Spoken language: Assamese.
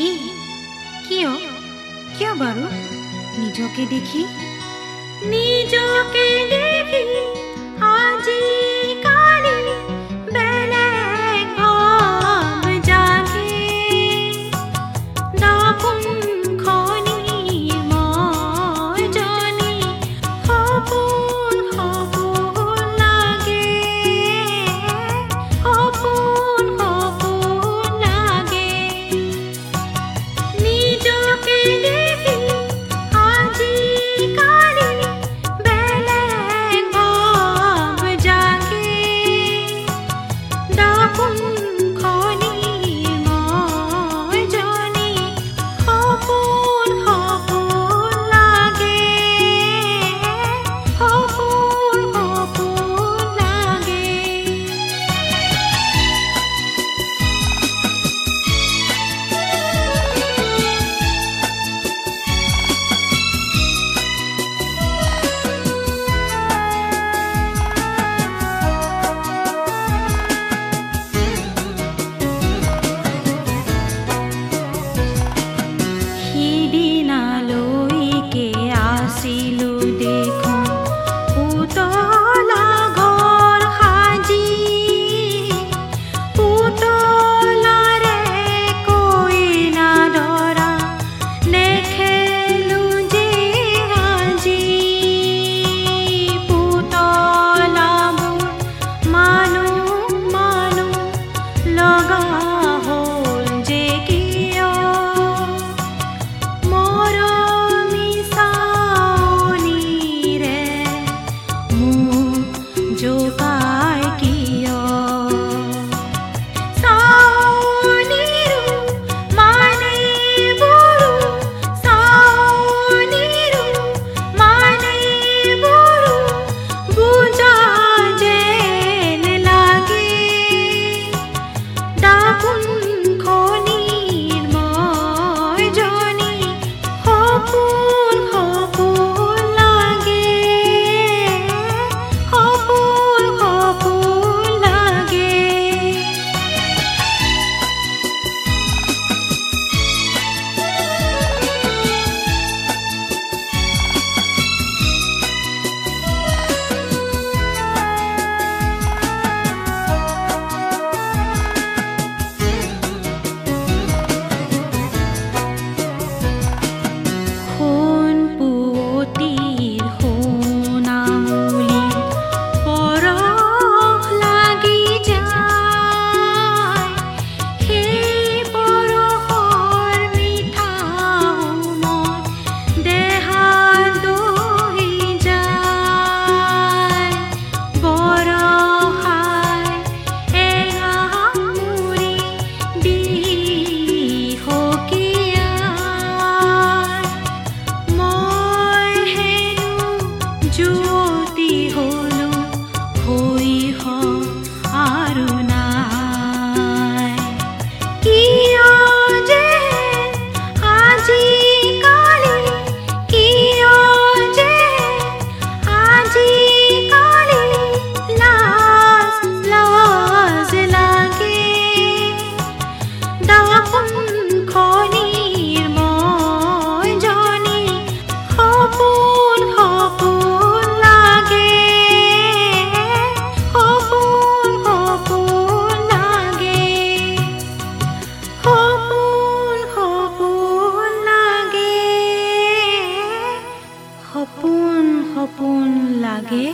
কিয় কিয়? কিয় বাৰু? নিজকে দেখি? নিজকে দেখি আজি সপোন সপোন লাগে।